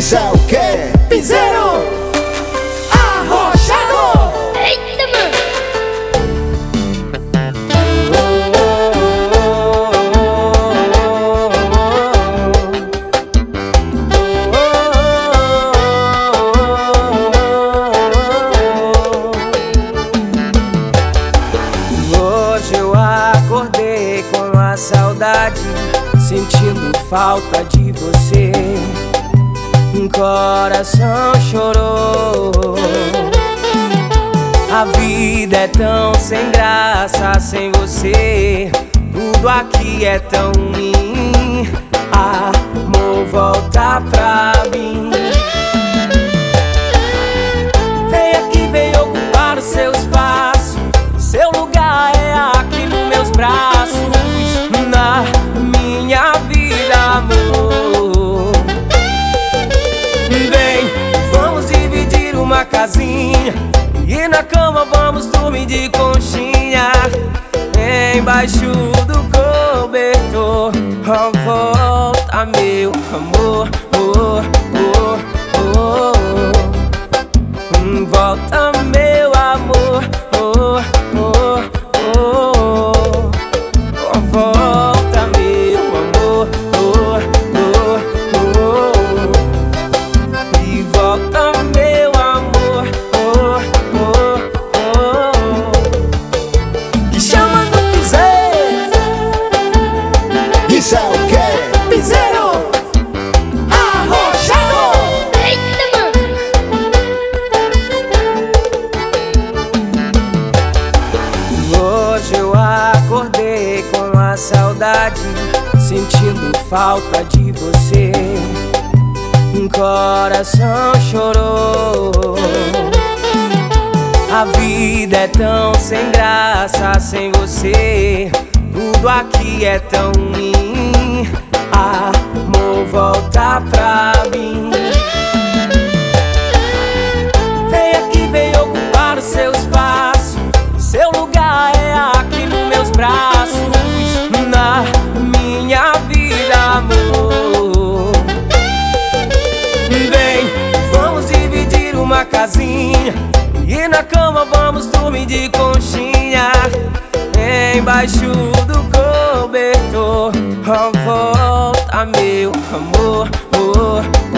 Isso é o quê? Piseiro Arrochado Eita, mano! Hoje eu acordei com a saudade, sentindo falta de você. Um coração chorou. A vida é tão sem graça sem você. Tudo aqui é tão ruim. Amor, volta pra E na cama vamos dormir de conchinha. Embaixo do cobertor. Oh, saudade, sentindo falta de você. Um coração chorou. A vida é tão sem graça sem você. Tudo aqui é tão ruim. Amor, casinha. E na cama vamos dormir de conchinha. Embaixo do cobertor. Oh, Volta meu amor, amor.